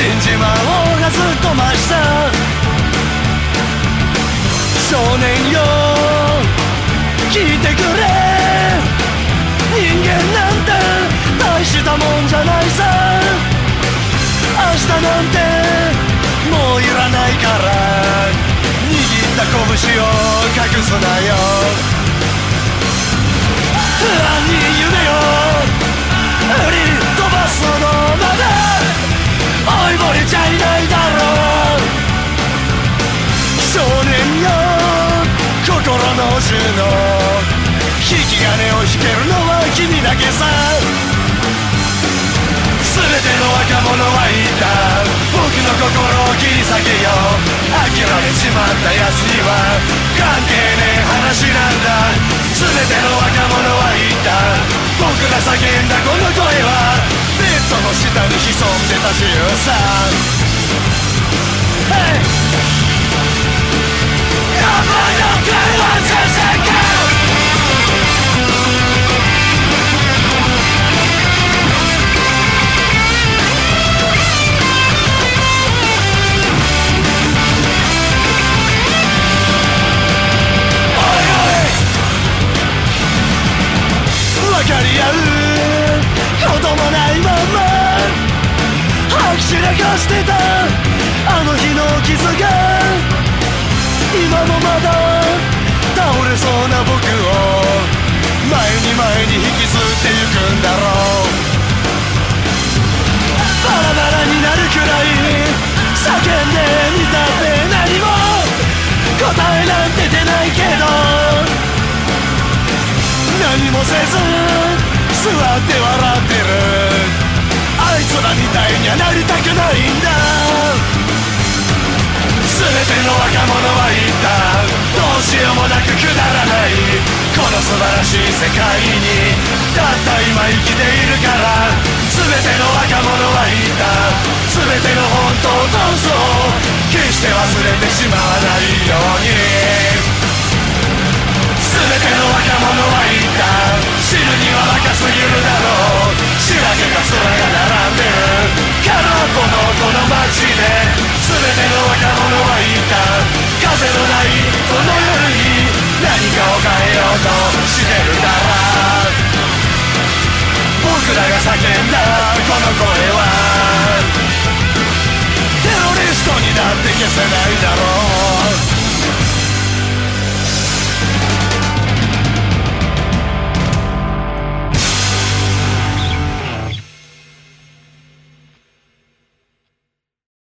死んじまうがずっとました。少年よ聞いてくれ。人間なんて大したもんじゃないさ。明日なんてもういらないから。握った拳を隠すなよ。心の引き金を引けるのは君だけさ。全ての若者はいた。僕の心を切り裂けよ諦めちまった奴には関係ねえ話なんだ。全ての若者はいた。僕が叫んだこの声はベッドの下に潜んでた自由さ散らかしてたあの日の傷が今もまだ倒れそうな僕を前に前に引きずってゆくんだろう。バラバラになるくらい叫んでみたって何も。答えなんて出ないけど何もせず座って笑ってみたいにはなりたくないんだ。全ての若者は言った。どうしようもなくくだらない。この素晴らしい世界にたった今生きているから。全ての若者は言った。全ての本当と嘘決して忘れてしまわないように。全ての若者は言った。死ぬには若すぎる。Artık eser ayda